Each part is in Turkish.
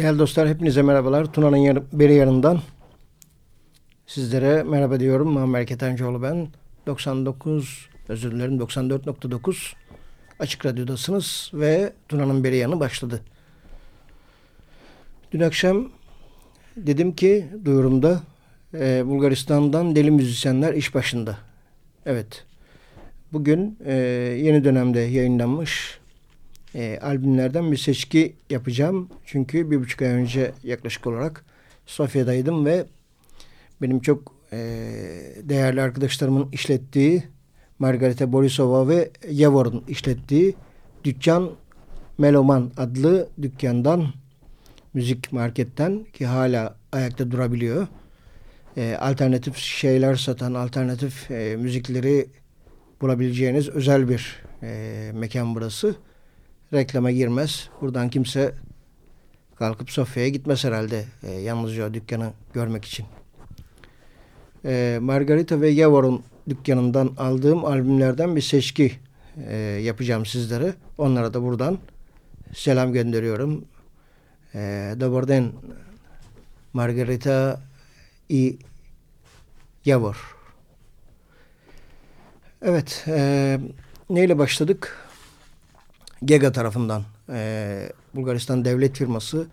Değerli dostlar hepinize merhabalar. Tuna'nın yarı, beri yanından sizlere merhaba diyorum. Muammer Ketencoğlu ben. 99 özür dilerim 94.9 Açık Radyo'dasınız ve Tuna'nın beri yanı başladı. Dün akşam dedim ki duyurumda e, Bulgaristan'dan deli müzisyenler iş başında. Evet. Bugün e, yeni dönemde yayınlanmış e, albümlerden bir seçki yapacağım. Çünkü bir buçuk ay önce yaklaşık olarak Sofya'daydım ve benim çok e, değerli arkadaşlarımın işlettiği Margarita Borisova ve Yavor'un işlettiği dükkan Meloman adlı dükkandan müzik marketten ki hala ayakta durabiliyor. E, alternatif şeyler satan, alternatif e, müzikleri bulabileceğiniz özel bir e, mekan burası reklama girmez. Buradan kimse kalkıp Sofya'ya gitmez herhalde e, yalnızca dükkanı görmek için. E, Margarita ve Yavor'un dükkanından aldığım albümlerden bir seçki e, yapacağım sizlere. Onlara da buradan selam gönderiyorum. E, den Margarita i Yavor. Evet, e, neyle başladık? Gega tarafından e, Bulgaristan devlet firması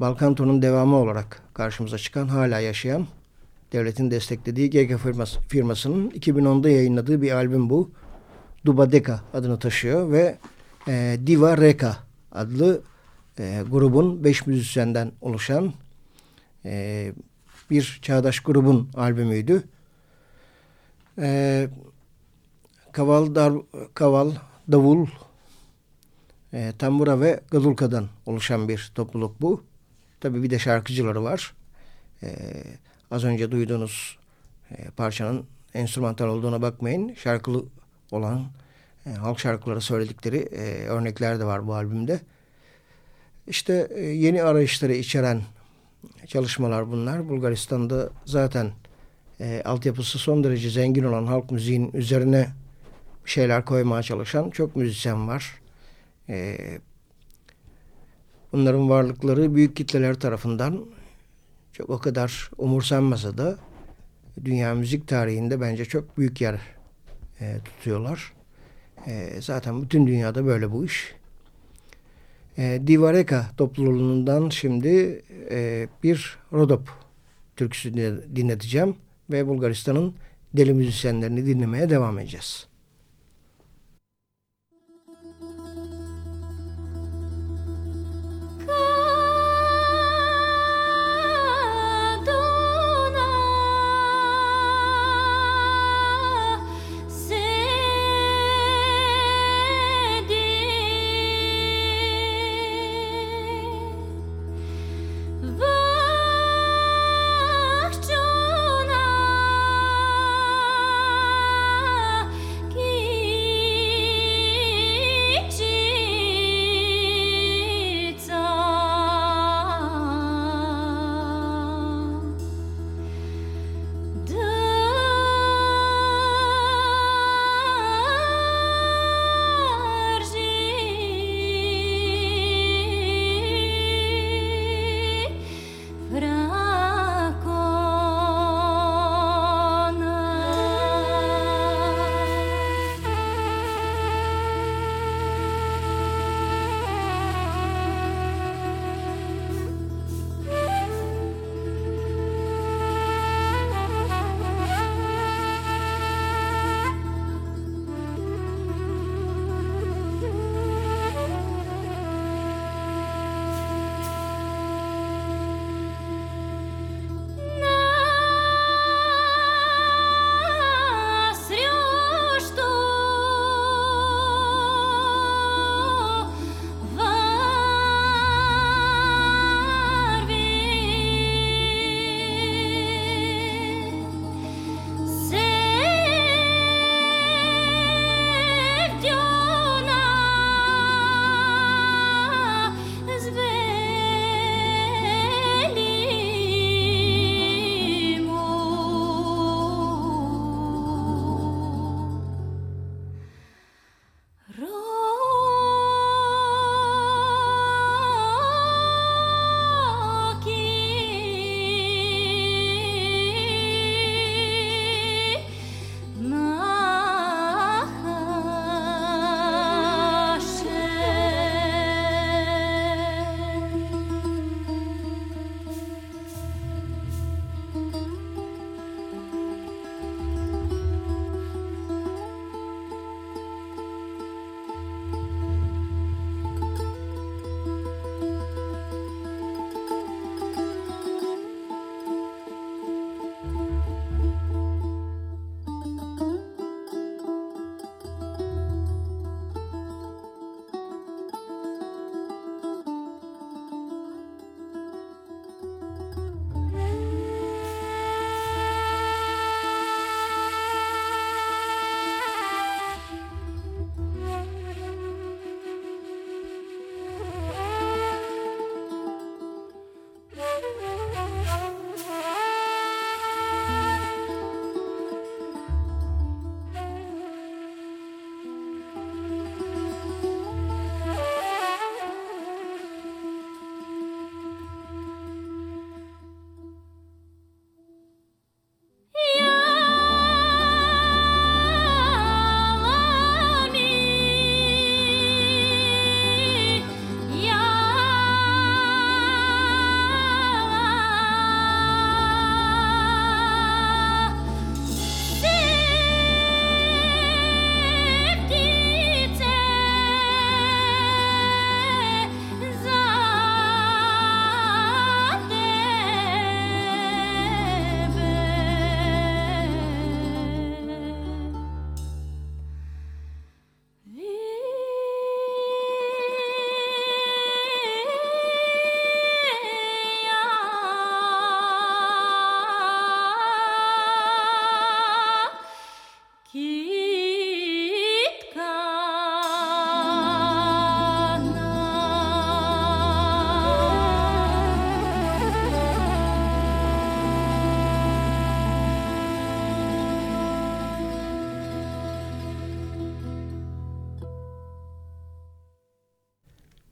Balkanto'nun devamı olarak karşımıza çıkan hala yaşayan devletin desteklediği Gega firması, firmasının 2010'da yayınladığı bir albüm bu. Dubadeka adını taşıyor ve e, Diva Reka adlı e, grubun beş müzisyenden oluşan e, bir çağdaş grubun albümüydü. E, kaval, dar, kaval, davul, e, tambura ve gadulkadan oluşan bir topluluk bu. Tabii bir de şarkıcıları var. E, az önce duyduğunuz e, parçanın enstrümantal olduğuna bakmayın. Şarkılı olan e, halk şarkıları söyledikleri e, örnekler de var bu albümde. İşte e, yeni arayışları içeren çalışmalar bunlar. Bulgaristan'da zaten e, altyapısı son derece zengin olan halk müziğin üzerine şeyler koymaya çalışan çok müzisyen var. E, bunların varlıkları büyük kitleler tarafından çok o kadar umursanmasa da dünya müzik tarihinde bence çok büyük yer e, tutuyorlar. E, zaten bütün dünyada böyle bu iş. E, Divareka topluluğundan şimdi e, bir Rodop türküsü dinleteceğim ve Bulgaristan'ın deli müzisyenlerini dinlemeye devam edeceğiz.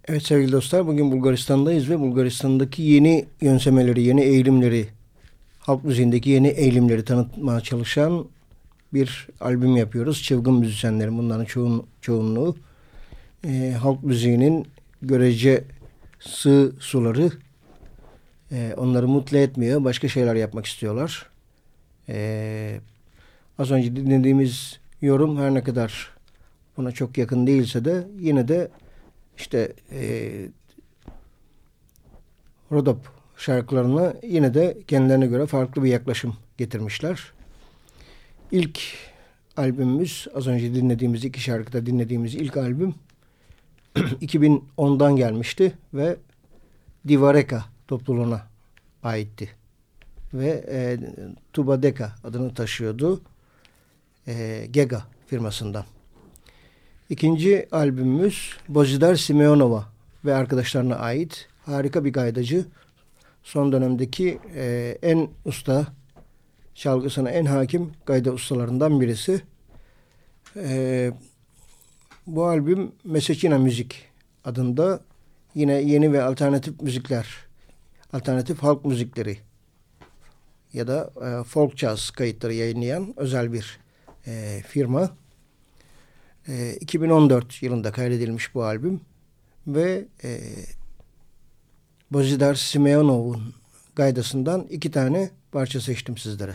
Evet sevgili dostlar bugün Bulgaristan'dayız ve Bulgaristan'daki yeni yönsemeleri, yeni eğilimleri, halk müziğindeki yeni eğilimleri tanıtmaya çalışan bir albüm yapıyoruz. Çılgın müzisyenlerin bunların çoğun, çoğunluğu e, halk müziğinin görece sığ suları e, onları mutlu etmiyor. Başka şeyler yapmak istiyorlar. E, az önce dinlediğimiz yorum her ne kadar buna çok yakın değilse de yine de işte e, Rodop şarkılarına yine de kendilerine göre farklı bir yaklaşım getirmişler. İlk albümümüz az önce dinlediğimiz iki şarkıda dinlediğimiz ilk albüm 2010'dan gelmişti ve Divareka topluluğuna aitti. Ve e, Tubadeka adını taşıyordu. E, Gega firmasından. İkinci albümümüz Bozidar Simeonova ve arkadaşlarına ait harika bir gaydacı. Son dönemdeki e, en usta, çalgısına en hakim gayda ustalarından birisi. E, bu albüm Mesecina Müzik adında yine yeni ve alternatif müzikler, alternatif halk müzikleri ya da e, folk jazz kayıtları yayınlayan özel bir e, firma. E, 2014 yılında kaydedilmiş bu albüm ve e, Bozidar Simeonov'un gaydasından iki tane parça seçtim sizlere.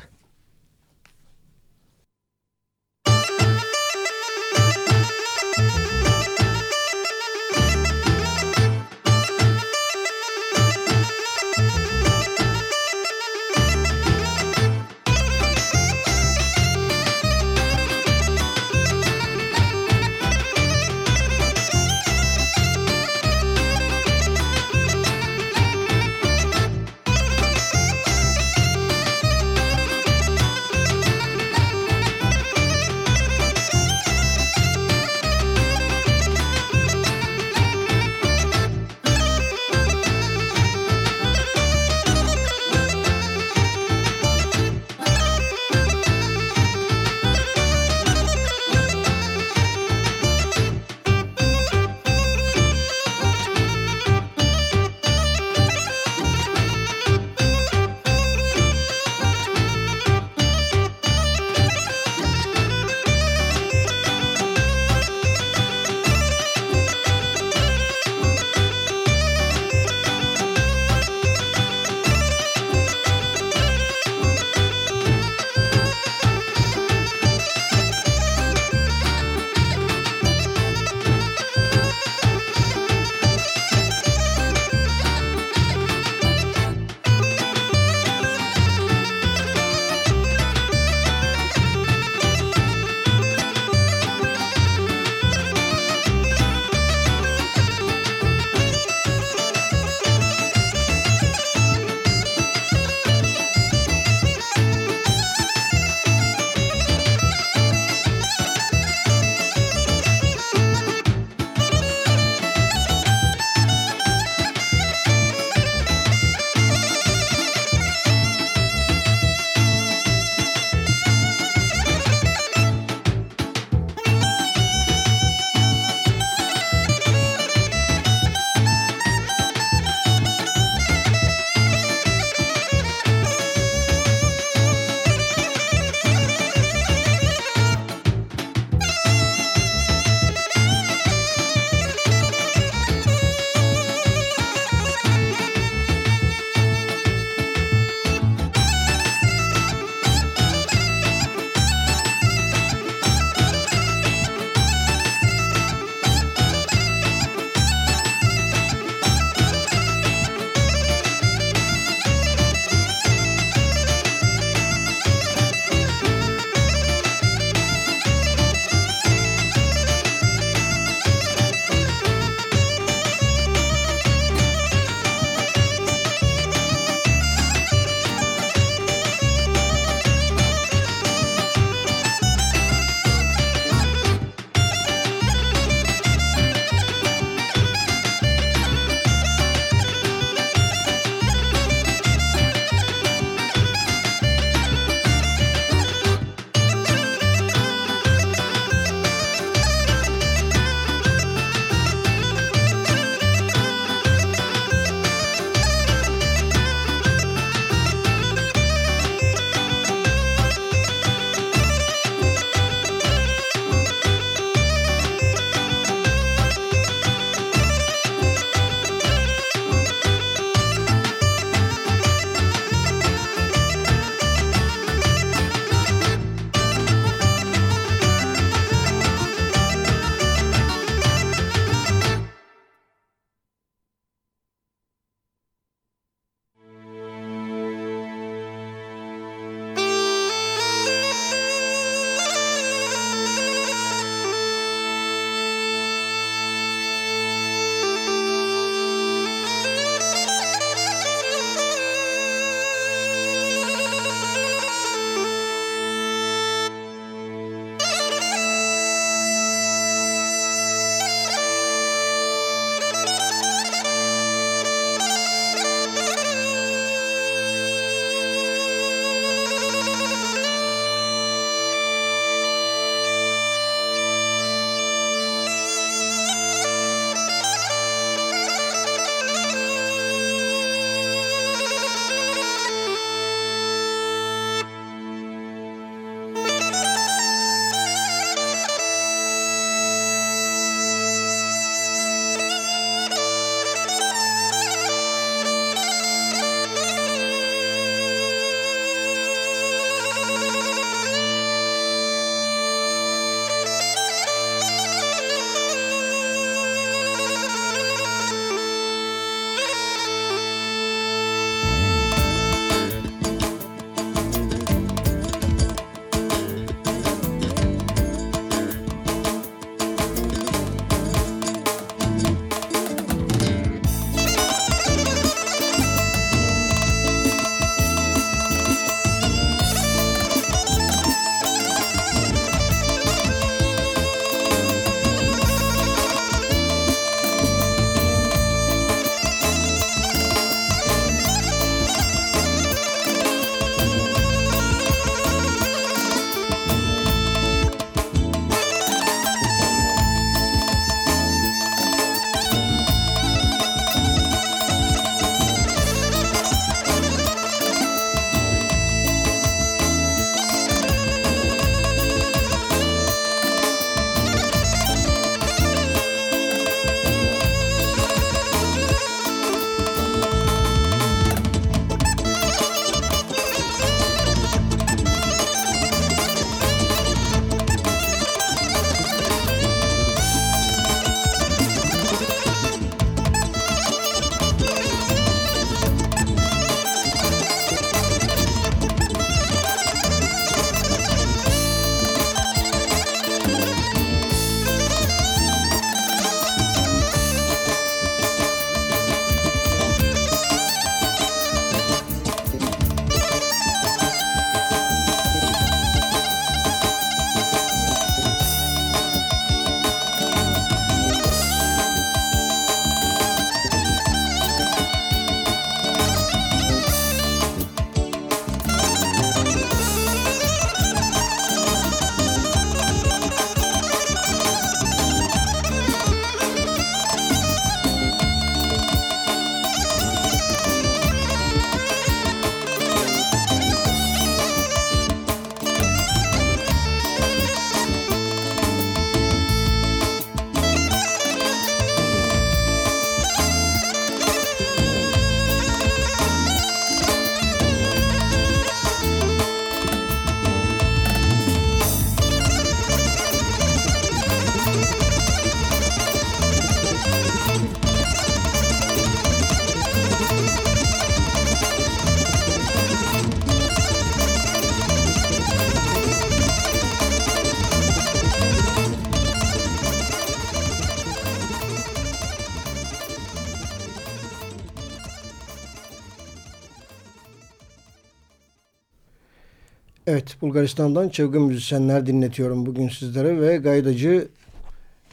Bulgaristan'dan çılgın müzisyenler dinletiyorum bugün sizlere ve gaydacı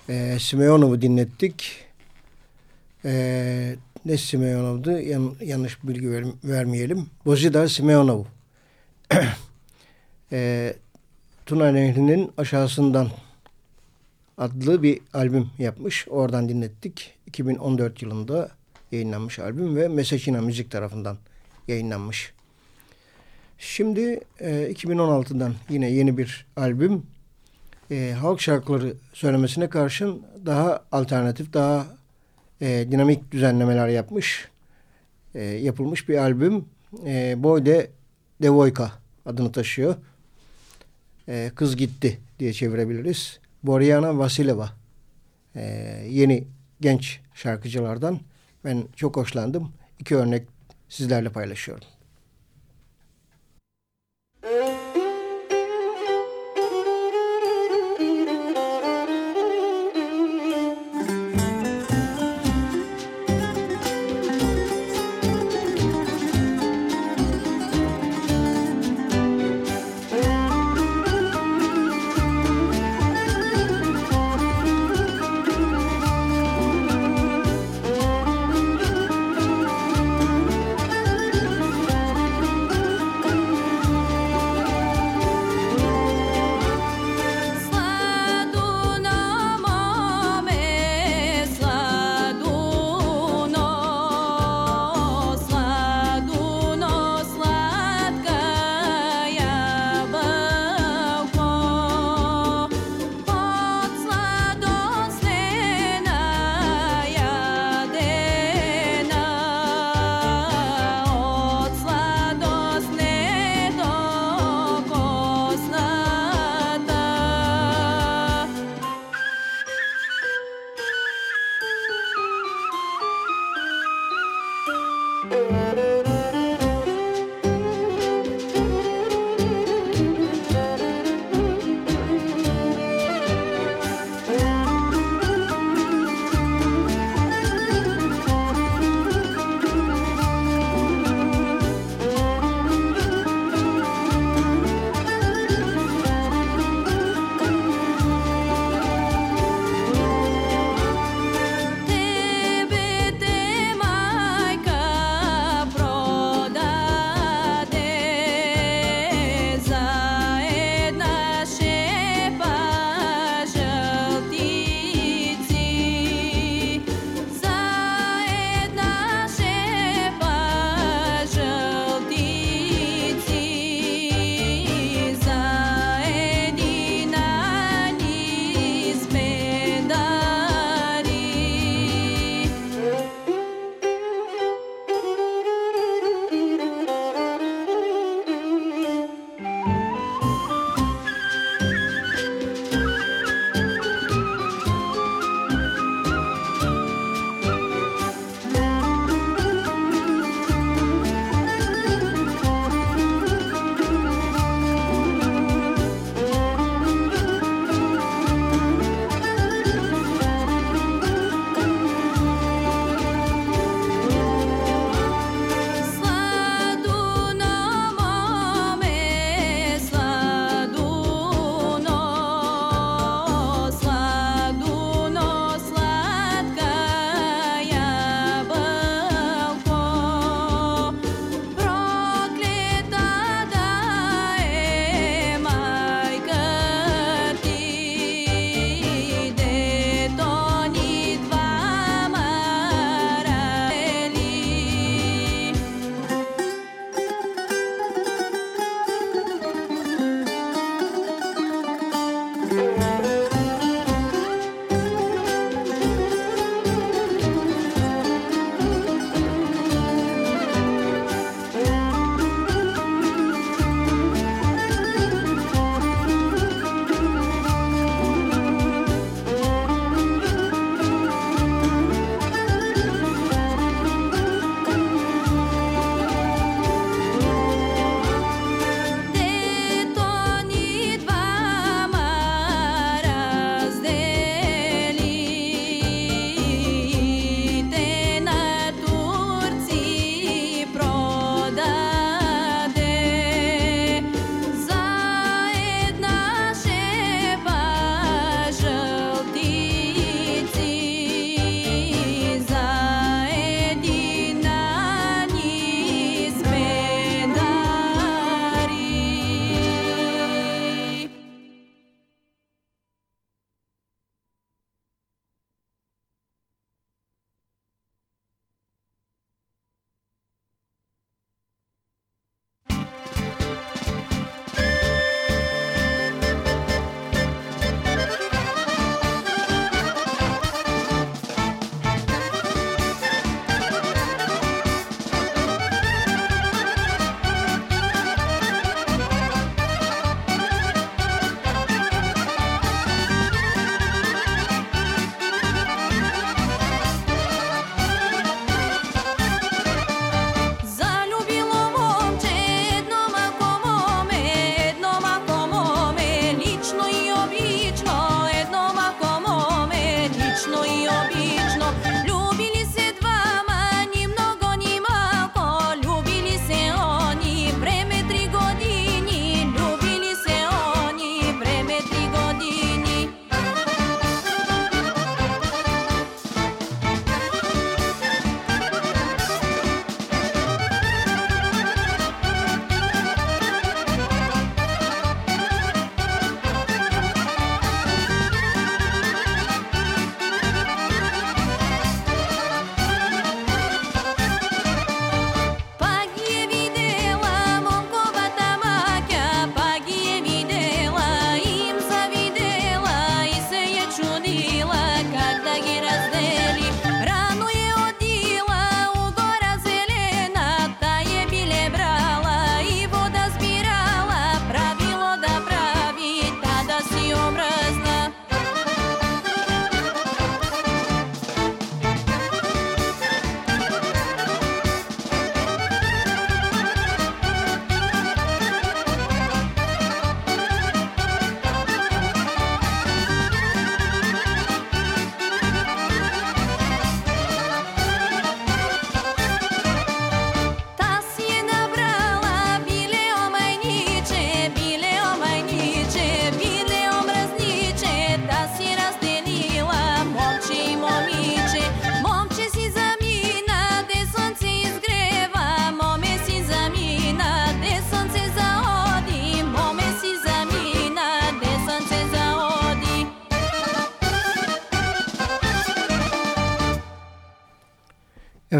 e, Simeonov'u dinlettik. E, ne Simeonov'du? Yan, yanlış bilgi ver, vermeyelim. Bozidar Simeonov. e, Tuna Nehri'nin aşağısından adlı bir albüm yapmış. Oradan dinlettik. 2014 yılında yayınlanmış albüm ve Mesechina Müzik tarafından yayınlanmış. Şimdi e, 2016'dan yine yeni bir albüm. E, halk şarkıları söylemesine karşın daha alternatif, daha e, dinamik düzenlemeler yapmış. E, yapılmış bir albüm. E, Boyde Devoyka adını taşıyor. E, Kız Gitti diye çevirebiliriz. Boriana Vasileva. E, yeni genç şarkıcılardan. Ben çok hoşlandım. İki örnek sizlerle paylaşıyorum.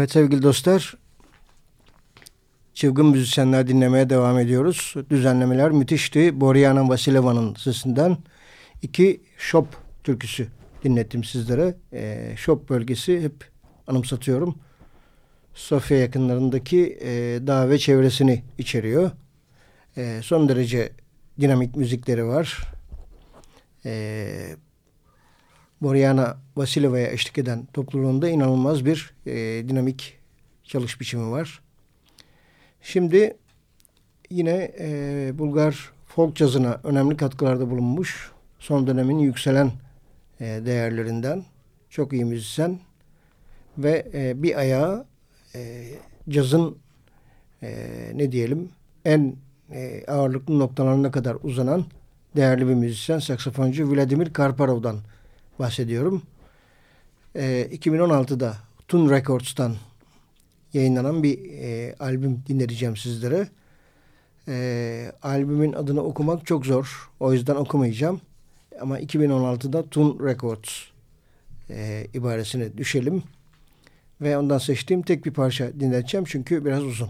Evet sevgili dostlar, çılgın müzisyenler dinlemeye devam ediyoruz. Düzenlemeler müthişti. Boryana Vasileva'nın sesinden iki Şop türküsü dinlettim sizlere. E, Şop bölgesi hep anımsatıyorum. Sofya yakınlarındaki e, dağ ve çevresini içeriyor. E, son derece dinamik müzikleri var. E, Boryana Vasileva'ya eşlik eden topluluğunda inanılmaz bir e, dinamik çalış biçimi var. Şimdi yine e, Bulgar folk cazına önemli katkılarda bulunmuş. Son dönemin yükselen e, değerlerinden çok iyi müzisyen ve e, bir ayağı e, cazın e, ne diyelim en e, ağırlıklı noktalarına kadar uzanan değerli bir müzisyen, saksafoncu Vladimir Karparov'dan bahsediyorum. Ee, e, 2016'da Tun Records'tan yayınlanan bir e, albüm dinleteceğim sizlere. E, albümün adını okumak çok zor. O yüzden okumayacağım. Ama 2016'da Tun Records e, ibaresine düşelim. Ve ondan seçtiğim tek bir parça dinleteceğim çünkü biraz uzun.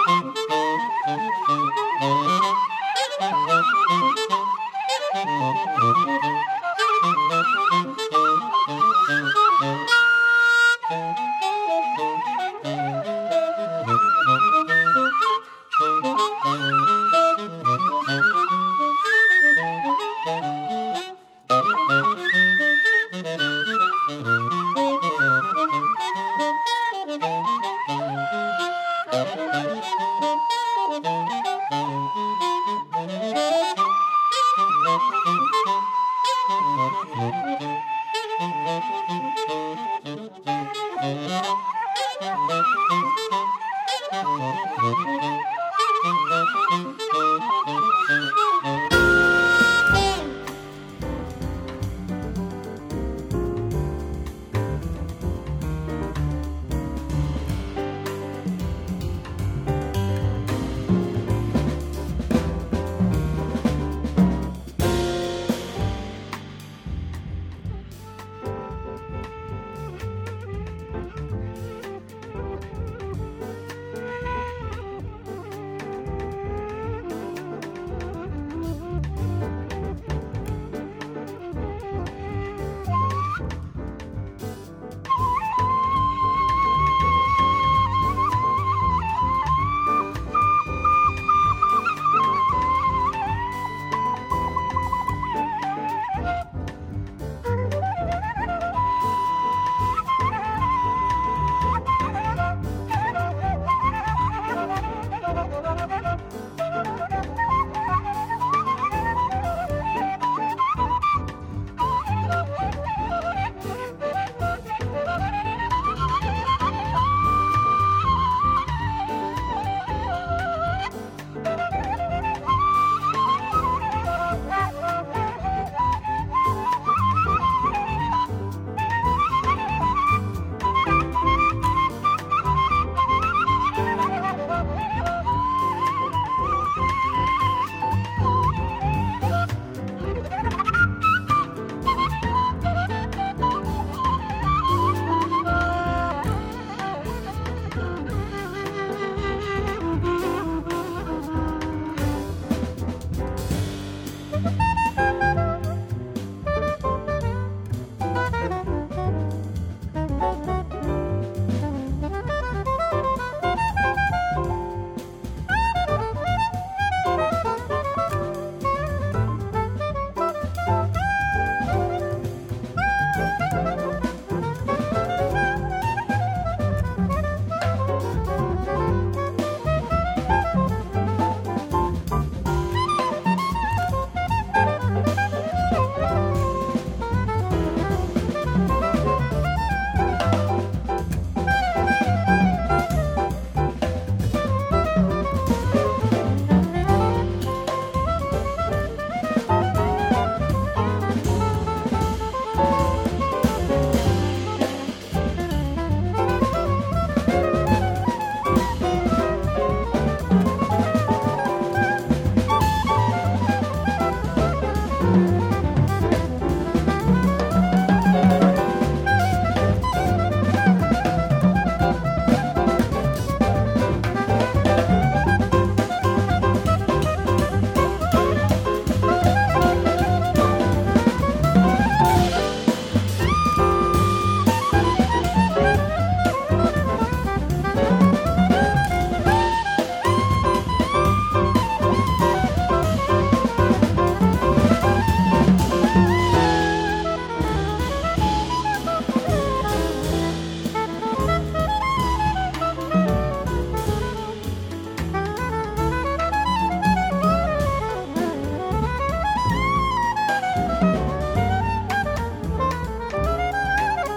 Thank you.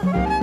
Bye.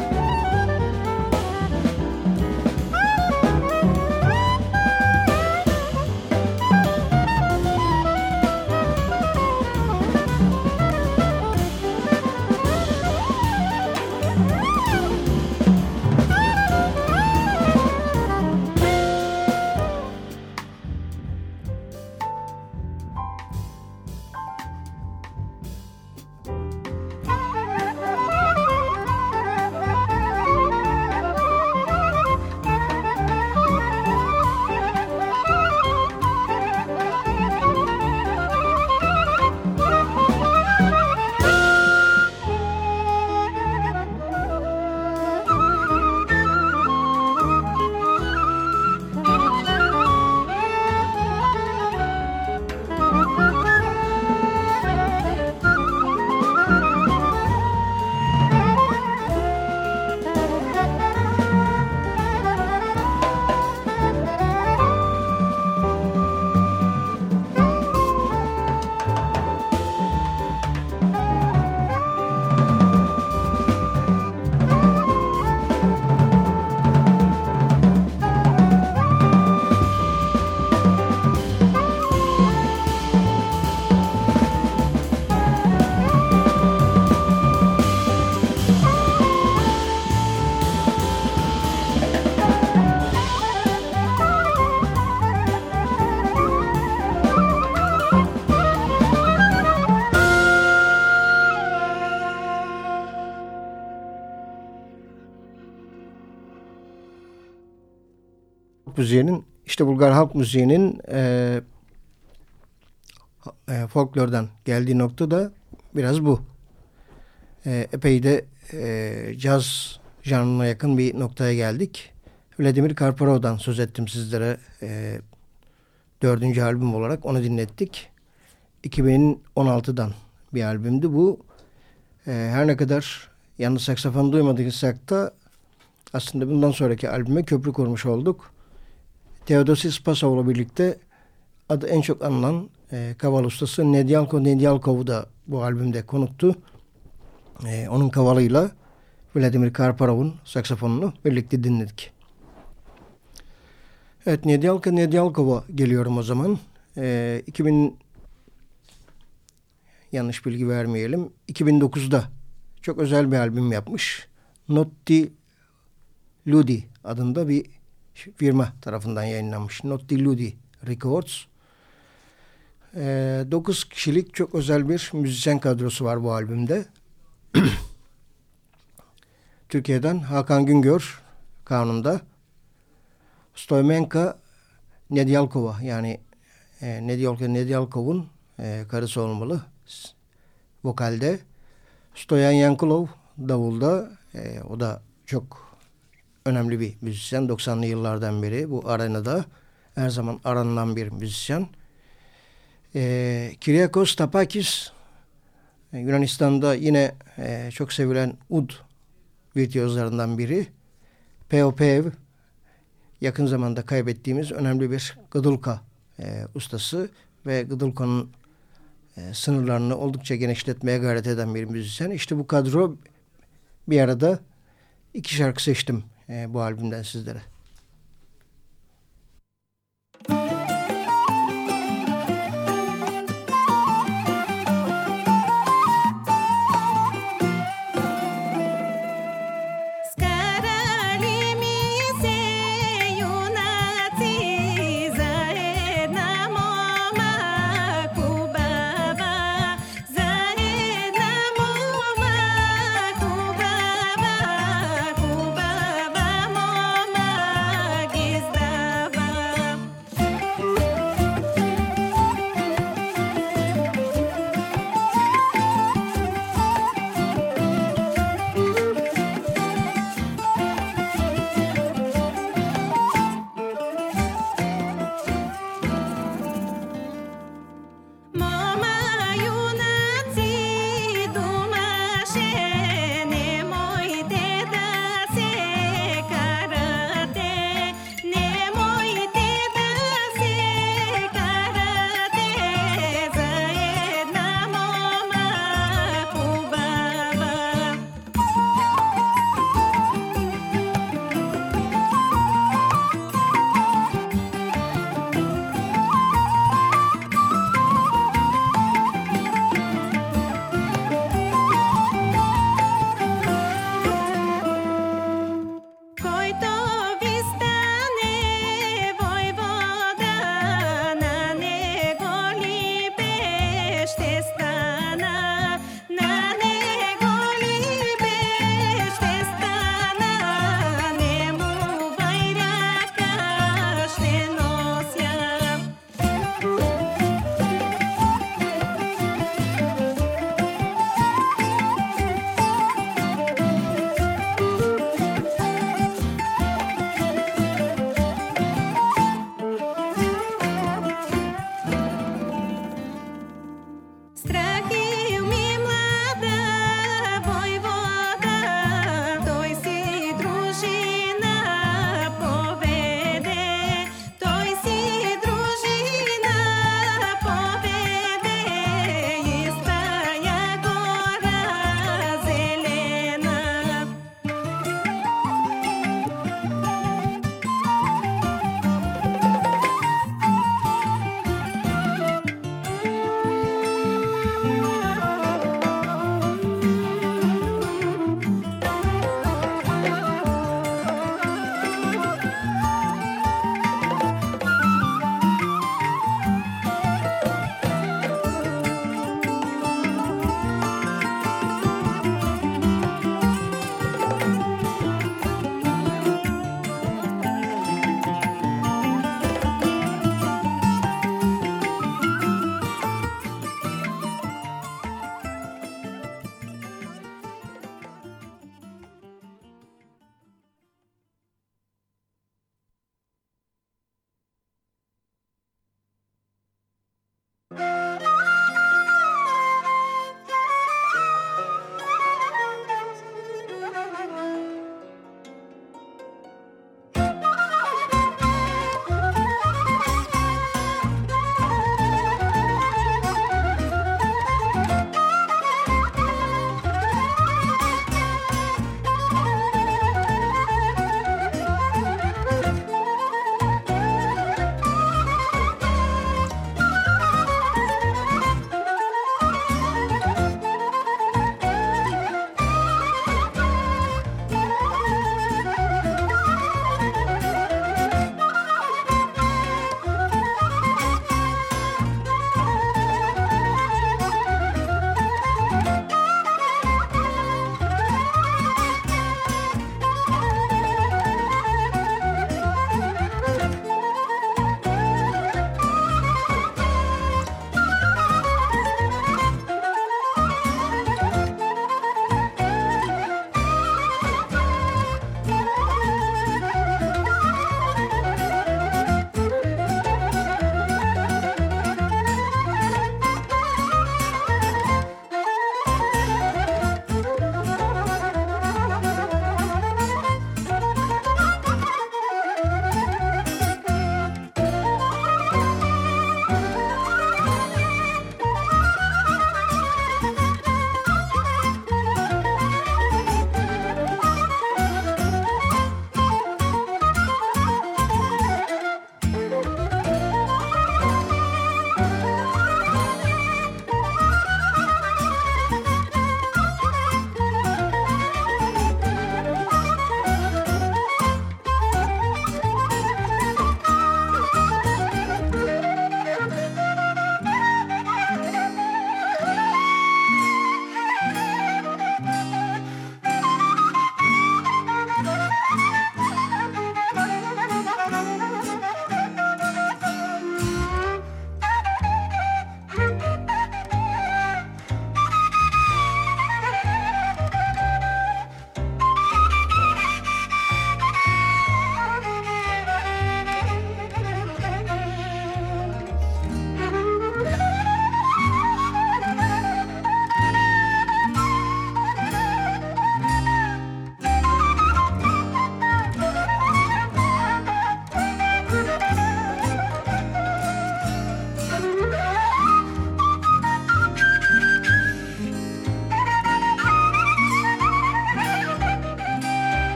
Müziğinin işte Bulgar halk müziğinin e, e, folklordan geldiği nokta da biraz bu. E, epey de e, caz janrına yakın bir noktaya geldik. Vladimir Karparov'dan söz ettim sizlere. E, dördüncü albüm olarak onu dinlettik. 2016'dan bir albümdü bu. E, her ne kadar yalnız saksafon duymadıysak da aslında bundan sonraki albüme köprü kurmuş olduk. Theodosis Pasov'la birlikte adı en çok anılan e, kaval ustası Nedyalko Nedyalkov'u da bu albümde konuktu. E, onun kavalıyla Vladimir Karparov'un saksafonunu birlikte dinledik. Evet Nedyalka Nedyalkov'a geliyorum o zaman. E, 2000 yanlış bilgi vermeyelim. 2009'da çok özel bir albüm yapmış. Notti Ludi adında bir firma tarafından yayınlanmış. Notti Ludi Records. E, 9 kişilik çok özel bir müzisyen kadrosu var bu albümde. Türkiye'den Hakan Güngör kanunda. Stoymenka Nedyalkova yani e, Nedyalka Nedyalkov'un e, karısı olmalı. Vokalde. Stoyan Yankulov davulda. E, o da çok önemli bir müzisyen. 90'lı yıllardan beri bu arenada her zaman aranılan bir müzisyen. E, Kyriakos Tapakis e, Yunanistan'da yine e, çok sevilen ud virtüözlerinden biri. Peopev yakın zamanda kaybettiğimiz önemli bir gıdılka e, ustası ve gıdılkanın e, sınırlarını oldukça genişletmeye gayret eden bir müzisyen. İşte bu kadro bir arada iki şarkı seçtim e, bu albümden sizlere.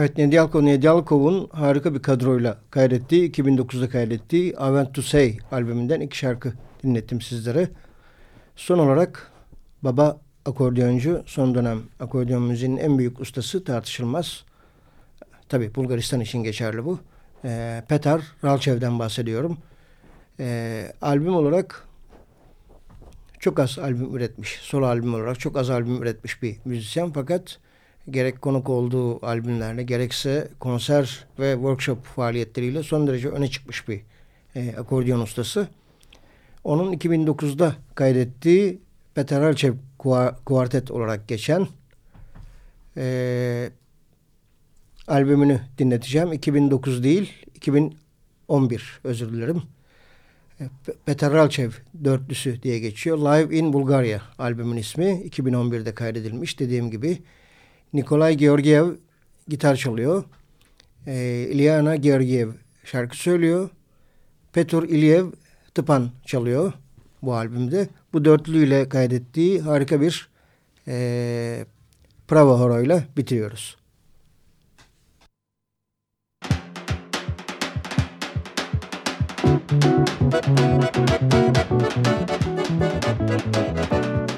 Evet Nedyalkov Nedyalkov'un harika bir kadroyla kaydettiği 2009'da kaydettiği I Want To Say albümünden iki şarkı dinlettim sizlere. Son olarak baba akordeoncu son dönem akordeon müziğinin en büyük ustası tartışılmaz. Tabi Bulgaristan için geçerli bu. E, Petar Ralchev'den bahsediyorum. E, albüm olarak çok az albüm üretmiş. Solo albüm olarak çok az albüm üretmiş bir müzisyen fakat gerek konuk olduğu albümlerle gerekse konser ve workshop faaliyetleriyle son derece öne çıkmış bir e, akordeon ustası. Onun 2009'da kaydettiği Peter Alçev kuartet olarak geçen e, albümünü dinleteceğim. 2009 değil, 2011 özür dilerim. E, Peter Alçev dörtlüsü diye geçiyor. Live in Bulgaria albümün ismi 2011'de kaydedilmiş. Dediğim gibi Nikolay Georgiev gitar çalıyor. E, Ilyana Georgiev şarkı söylüyor. Petur İlyev tıpan çalıyor bu albümde. Bu dörtlüyle kaydettiği harika bir e, Prava horoyla bitiriyoruz. Thank you.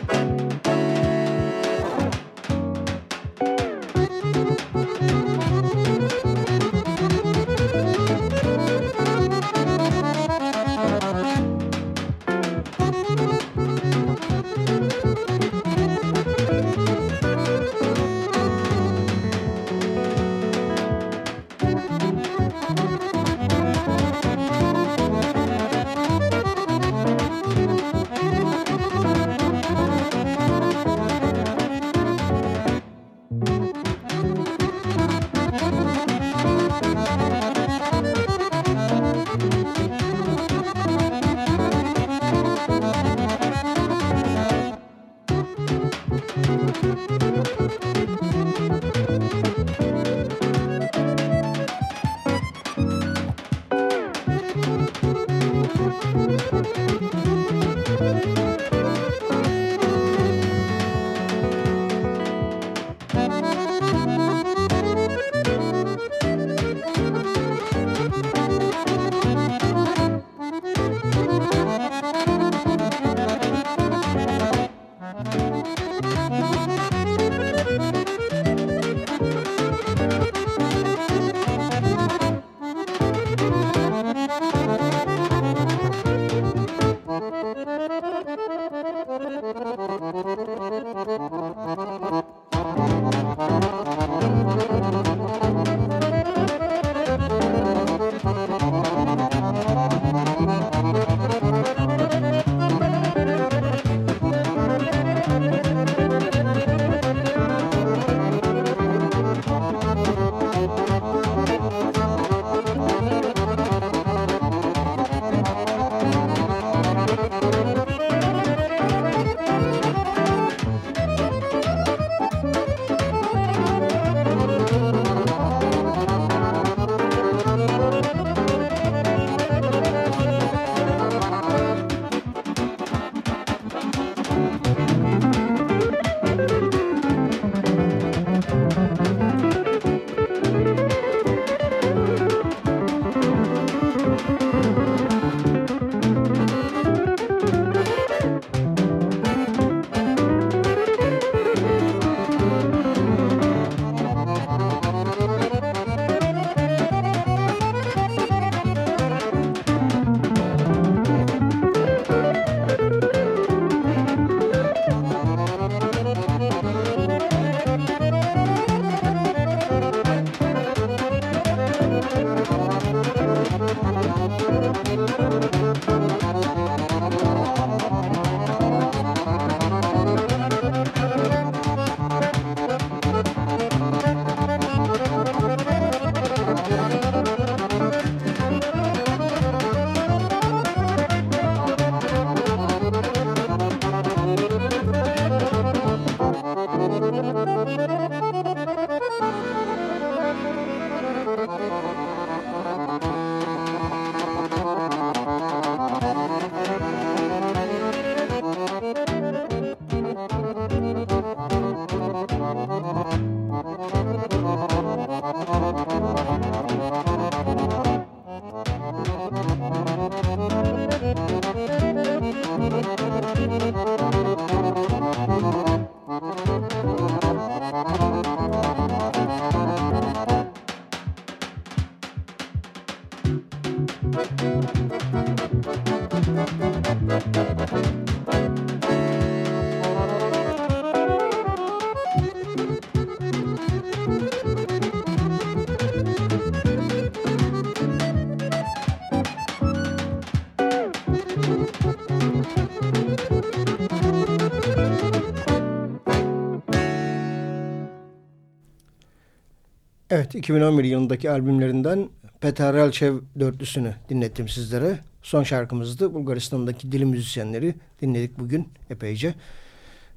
Evet 2011 yılındaki albümlerinden Petar Elçev dörtlüsünü dinlettim sizlere. Son şarkımızdı. Bulgaristan'daki dili müzisyenleri dinledik bugün epeyce.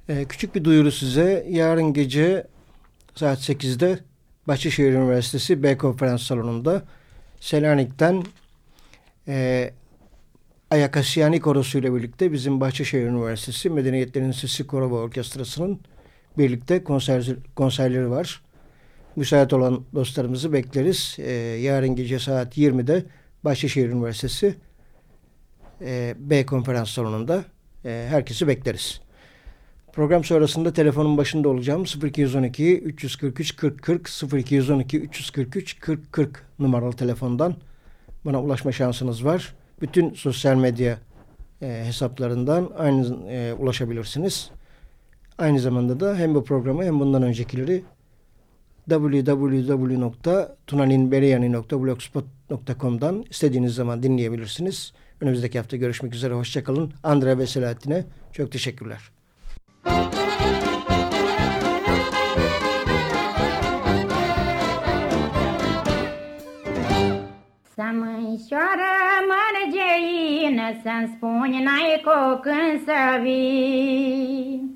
Ee, küçük bir duyuru size. Yarın gece saat 8'de Bahçeşehir Üniversitesi B konferans salonunda Selanik'ten e, Ayakasyani Korosu ile birlikte bizim Bahçeşehir Üniversitesi Medeniyetlerin Sesi Koro ve Orkestrası'nın birlikte konser, konserleri var müsait olan dostlarımızı bekleriz. E, yarın gece saat 20'de Bahçeşehir Üniversitesi e, B konferans salonunda e, herkesi bekleriz. Program sonrasında telefonun başında olacağım 0212 343 40 40 0212 343 40 40 numaralı telefondan bana ulaşma şansınız var. Bütün sosyal medya e, hesaplarından aynı e, ulaşabilirsiniz. Aynı zamanda da hem bu programı hem bundan öncekileri www.tunaninberiyani.blogspot.com'dan istediğiniz zaman dinleyebilirsiniz. Önümüzdeki hafta görüşmek üzere. Hoşçakalın. Andre ve Selahattin'e çok teşekkürler. Să mânșoară mărgeină, Să-mi spuni n-ai când să vii.